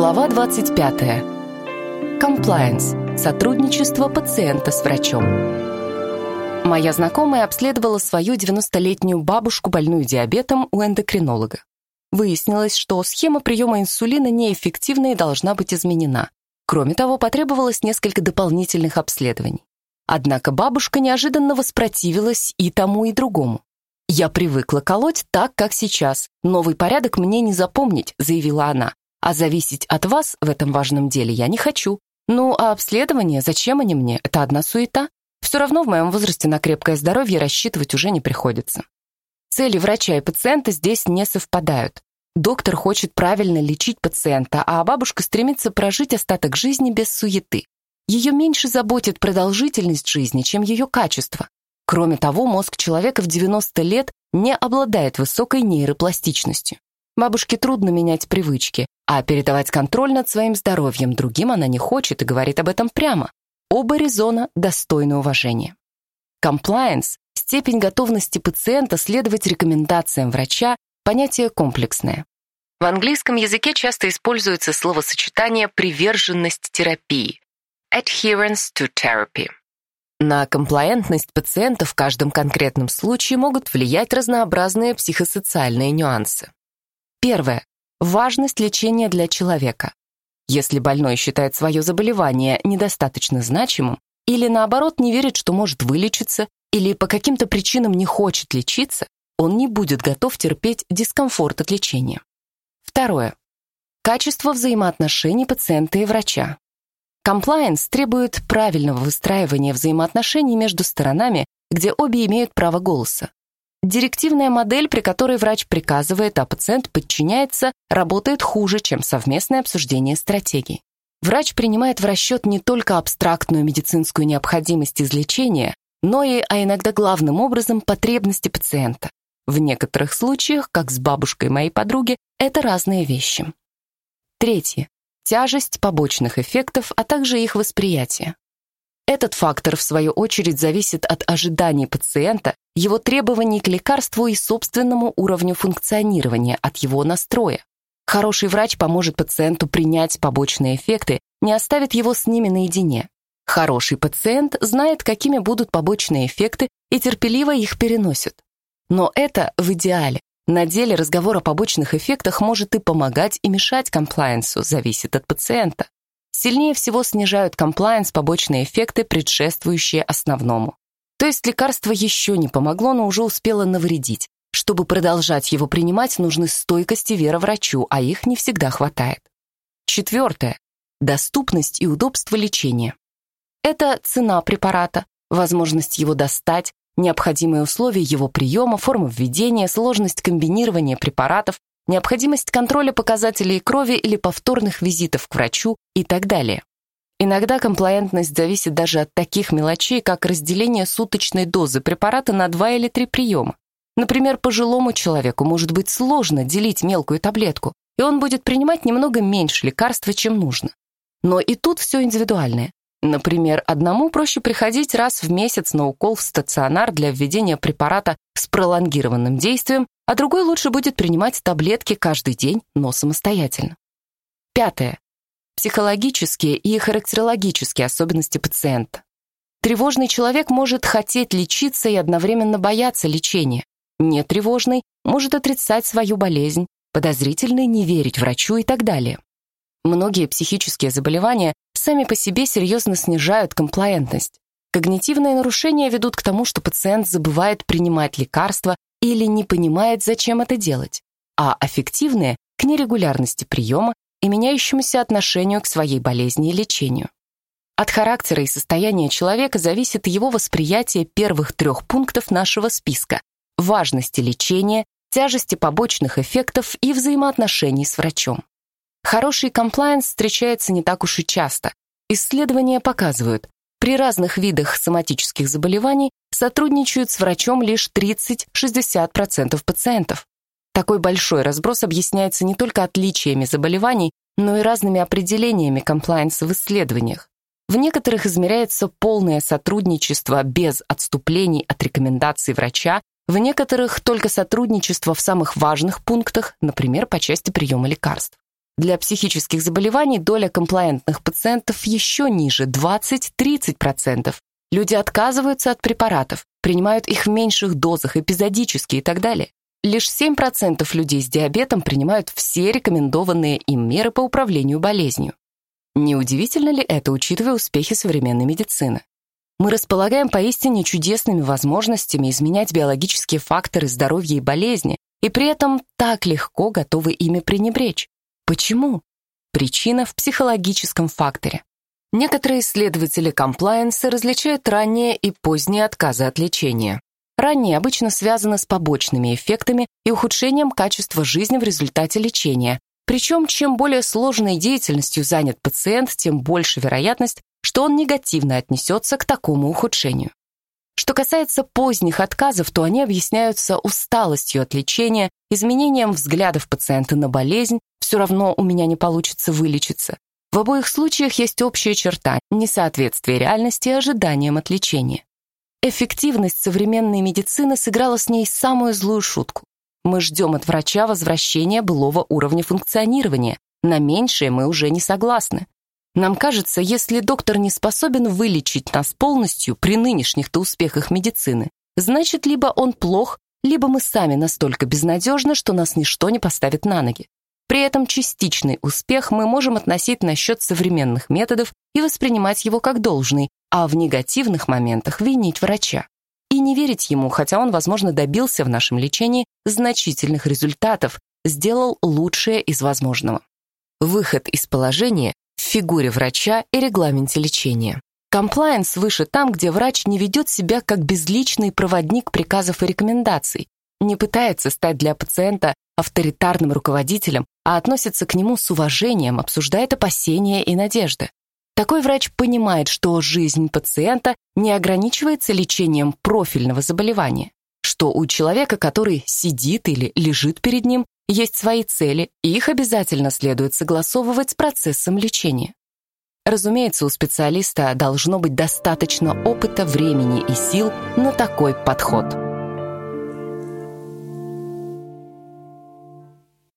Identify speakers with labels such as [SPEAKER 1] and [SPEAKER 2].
[SPEAKER 1] Глава 25. Compliance. Сотрудничество пациента с врачом. Моя знакомая обследовала свою 90-летнюю бабушку, больную диабетом, у эндокринолога. Выяснилось, что схема приема инсулина неэффективна и должна быть изменена. Кроме того, потребовалось несколько дополнительных обследований. Однако бабушка неожиданно воспротивилась и тому, и другому. «Я привыкла колоть так, как сейчас. Новый порядок мне не запомнить», — заявила она. «А зависеть от вас в этом важном деле я не хочу. Ну, а обследование, зачем они мне? Это одна суета. Все равно в моем возрасте на крепкое здоровье рассчитывать уже не приходится». Цели врача и пациента здесь не совпадают. Доктор хочет правильно лечить пациента, а бабушка стремится прожить остаток жизни без суеты. Ее меньше заботит продолжительность жизни, чем ее качество. Кроме того, мозг человека в 90 лет не обладает высокой нейропластичностью. Бабушке трудно менять привычки, а передавать контроль над своим здоровьем другим она не хочет и говорит об этом прямо. Оба резона достойны уважения. Комплайенс – степень готовности пациента следовать рекомендациям врача, понятие комплексное. В английском языке часто используется словосочетание «приверженность терапии» – adherence to therapy. На комплаентность пациента в каждом конкретном случае могут влиять разнообразные психосоциальные нюансы. Первое. Важность лечения для человека. Если больной считает свое заболевание недостаточно значимым или, наоборот, не верит, что может вылечиться, или по каким-то причинам не хочет лечиться, он не будет готов терпеть дискомфорт от лечения. Второе. Качество взаимоотношений пациента и врача. Комплайенс требует правильного выстраивания взаимоотношений между сторонами, где обе имеют право голоса. Директивная модель, при которой врач приказывает, а пациент подчиняется, работает хуже, чем совместное обсуждение стратегий. Врач принимает в расчет не только абстрактную медицинскую необходимость излечения, но и, а иногда главным образом, потребности пациента. В некоторых случаях, как с бабушкой моей подруги, это разные вещи. Третье тяжесть побочных эффектов, а также их восприятие. Этот фактор, в свою очередь, зависит от ожиданий пациента, его требований к лекарству и собственному уровню функционирования, от его настроя. Хороший врач поможет пациенту принять побочные эффекты, не оставит его с ними наедине. Хороший пациент знает, какими будут побочные эффекты и терпеливо их переносит. Но это в идеале. На деле разговор о побочных эффектах может и помогать, и мешать комплайенсу, зависит от пациента. Сильнее всего снижают комплайенс побочные эффекты, предшествующие основному. То есть лекарство еще не помогло, но уже успело навредить. Чтобы продолжать его принимать, нужны стойкость и вера врачу, а их не всегда хватает. Четвертое. Доступность и удобство лечения. Это цена препарата, возможность его достать, необходимые условия его приема, форма введения, сложность комбинирования препаратов, необходимость контроля показателей крови или повторных визитов к врачу и так далее. Иногда комплаентность зависит даже от таких мелочей, как разделение суточной дозы препарата на два или три приема. Например, пожилому человеку может быть сложно делить мелкую таблетку, и он будет принимать немного меньше лекарства, чем нужно. Но и тут все индивидуальное. Например, одному проще приходить раз в месяц на укол в стационар для введения препарата с пролонгированным действием, а другой лучше будет принимать таблетки каждый день, но самостоятельно. Пятое. Психологические и характерологические особенности пациента. Тревожный человек может хотеть лечиться и одновременно бояться лечения. Нетревожный может отрицать свою болезнь, подозрительный не верить врачу и так далее. Многие психические заболевания сами по себе серьезно снижают комплаентность. Когнитивные нарушения ведут к тому, что пациент забывает принимать лекарства или не понимает, зачем это делать, а аффективные — к нерегулярности приема и меняющемуся отношению к своей болезни и лечению. От характера и состояния человека зависит его восприятие первых трех пунктов нашего списка — важности лечения, тяжести побочных эффектов и взаимоотношений с врачом. Хороший комплайенс встречается не так уж и часто. Исследования показывают, при разных видах соматических заболеваний сотрудничают с врачом лишь 30-60% пациентов. Такой большой разброс объясняется не только отличиями заболеваний, но и разными определениями комплайенса в исследованиях. В некоторых измеряется полное сотрудничество без отступлений от рекомендаций врача, в некоторых только сотрудничество в самых важных пунктах, например, по части приема лекарств. Для психических заболеваний доля комплаентных пациентов еще ниже – 20-30%. Люди отказываются от препаратов, принимают их в меньших дозах, эпизодически и так далее. Лишь 7% людей с диабетом принимают все рекомендованные им меры по управлению болезнью. Неудивительно ли это, учитывая успехи современной медицины? Мы располагаем поистине чудесными возможностями изменять биологические факторы здоровья и болезни, и при этом так легко готовы ими пренебречь. Почему? Причина в психологическом факторе. Некоторые исследователи комплайенса различают ранние и поздние отказы от лечения. Ранние обычно связаны с побочными эффектами и ухудшением качества жизни в результате лечения. Причем, чем более сложной деятельностью занят пациент, тем больше вероятность, что он негативно отнесется к такому ухудшению. Что касается поздних отказов, то они объясняются усталостью от лечения, изменением взглядов пациента на болезнь, все равно у меня не получится вылечиться. В обоих случаях есть общая черта – несоответствие реальности ожиданиям от лечения. Эффективность современной медицины сыграла с ней самую злую шутку. Мы ждем от врача возвращения былого уровня функционирования. На меньшее мы уже не согласны. Нам кажется, если доктор не способен вылечить нас полностью при нынешних-то успехах медицины, значит, либо он плох, либо мы сами настолько безнадежны, что нас ничто не поставит на ноги. При этом частичный успех мы можем относить на счет современных методов и воспринимать его как должный, а в негативных моментах винить врача. И не верить ему, хотя он, возможно, добился в нашем лечении значительных результатов, сделал лучшее из возможного. Выход из положения в фигуре врача и регламенте лечения. Комплайенс выше там, где врач не ведет себя как безличный проводник приказов и рекомендаций, не пытается стать для пациента авторитарным руководителем, а относится к нему с уважением, обсуждает опасения и надежды. Такой врач понимает, что жизнь пациента не ограничивается лечением профильного заболевания, что у человека, который сидит или лежит перед ним, есть свои цели, и их обязательно следует согласовывать с процессом лечения. Разумеется, у специалиста должно быть достаточно опыта, времени и сил на такой подход.